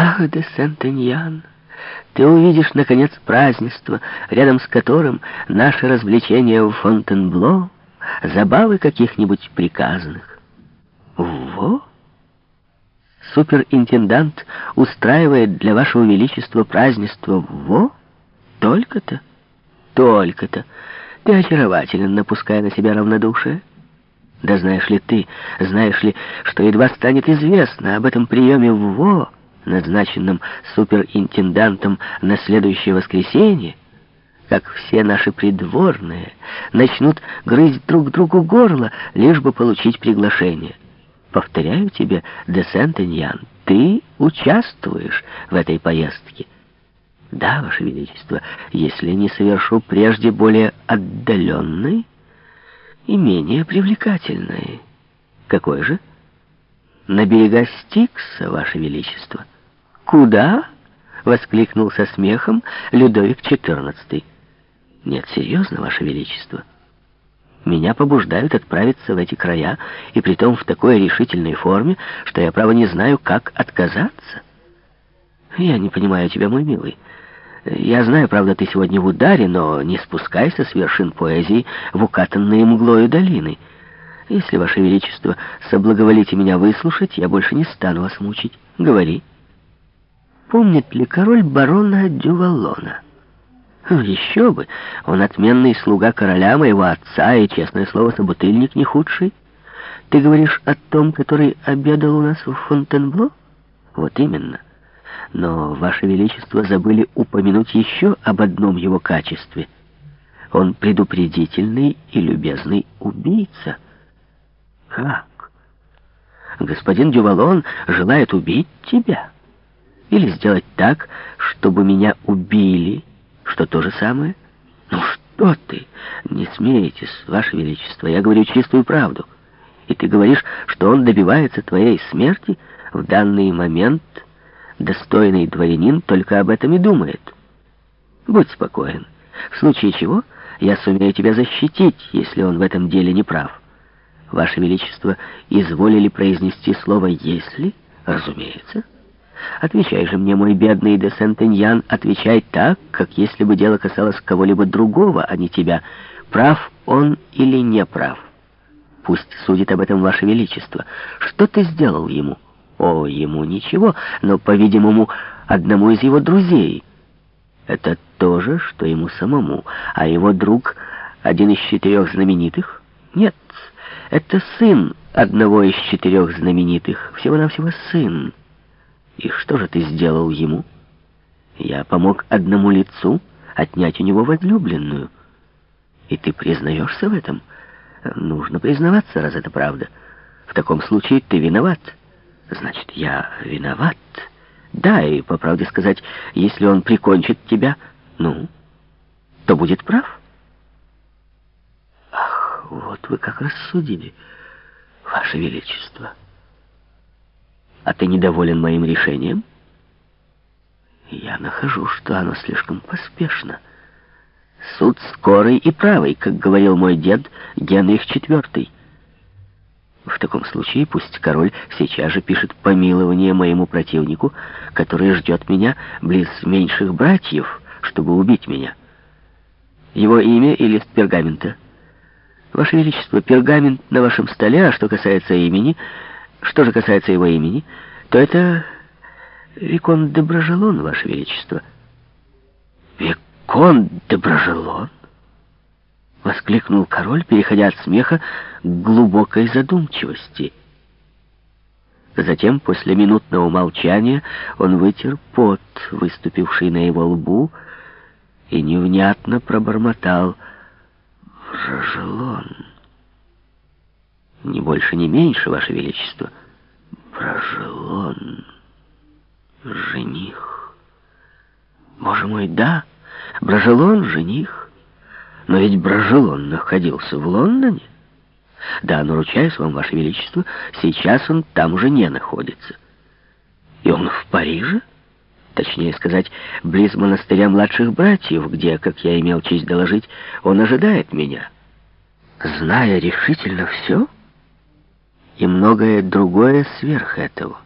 Ах, де Сентеньян, ты увидишь, наконец, празднество, рядом с которым наше развлечение в Фонтенбло, забавы каких-нибудь приказанных. Во! Суперинтендант устраивает для вашего величества празднество во? Только-то? Только-то. Ты очарователен, напуская на себя равнодушие. Да знаешь ли ты, знаешь ли, что едва станет известно об этом приеме в ВО, назначенном суперинтендантом на следующее воскресенье, как все наши придворные начнут грызть друг другу горло, лишь бы получить приглашение. Повторяю тебе, де Сент-Эньян, ты участвуешь в этой поездке. Да, Ваше Величество, если не совершу прежде более отдаленной и менее привлекательной. Какой же? На берега Стикса, Ваше Величество. Куда? Воскликнул со смехом Людовик XIV. Нет, серьезно, Ваше Величество. Меня побуждают отправиться в эти края, и притом в такой решительной форме, что я, право, не знаю, как отказаться. Я не понимаю тебя, мой милый. Я знаю, правда, ты сегодня в ударе, но не спускайся с вершин поэзии в укатанные мглою долины. Если, Ваше Величество, соблаговолите меня выслушать, я больше не стану вас мучить. Говори. Помнит ли король барона Дювалона? Еще бы, он отменный слуга короля, моего отца, и, честное слово, собутыльник не худший. Ты говоришь о том, который обедал у нас в Фонтенбло? Вот именно. Но, Ваше Величество, забыли упомянуть еще об одном его качестве. Он предупредительный и любезный убийца. Как? Господин Дювалон желает убить тебя? Или сделать так, чтобы меня убили, что то же самое? Ну что ты? Не смейтесь, Ваше Величество, я говорю чистую правду. И ты говоришь, что он добивается твоей смерти в данный момент достойный дворянин только об этом и думает. Будь спокоен. В случае чего я сумею тебя защитить, если он в этом деле не прав. Ваше Величество, изволили произнести слово «если»? Разумеется. Отвечай же мне, мой бедный де Сентеньян, отвечай так, как если бы дело касалось кого-либо другого, а не тебя. Прав он или не прав? Пусть судит об этом Ваше Величество. Что ты сделал ему?» О, ему ничего, но, по-видимому, одному из его друзей. Это то же, что ему самому. А его друг один из четырех знаменитых? Нет, это сын одного из четырех знаменитых. Всего-навсего сын. И что же ты сделал ему? Я помог одному лицу отнять у него возлюбленную. И ты признаешься в этом? Нужно признаваться, раз это правда. В таком случае ты виноват. Значит, я виноват. Да, и, по правде сказать, если он прикончит тебя, ну, то будет прав. Ах, вот вы как рассудили, Ваше Величество. А ты недоволен моим решением? Я нахожу, что оно слишком поспешно. Суд скорый и правый, как говорил мой дед Генрих IV. В таком случае пусть король сейчас же пишет помилование моему противнику, который ждет меня близ меньших братьев, чтобы убить меня. Его имя и лист пергамента. Ваше Величество, пергамент на вашем столе, а что касается имени, что же касается его имени, то это Викон де Брожелон, Ваше Величество. Викон де Брожелон? — воскликнул король, переходя от смеха к глубокой задумчивости. Затем, после минутного молчания, он вытер пот, выступивший на его лбу, и невнятно пробормотал «Брожелон». «Не больше, не меньше, Ваше Величество». «Брожелон. Жених». «Боже мой, да, Брожелон — жених». Но ведь Брожелон находился в Лондоне. Да, но ручаюсь вам, Ваше Величество, сейчас он там уже не находится. И он в Париже? Точнее сказать, близ монастыря младших братьев, где, как я имел честь доложить, он ожидает меня. Зная решительно все и многое другое сверх этого.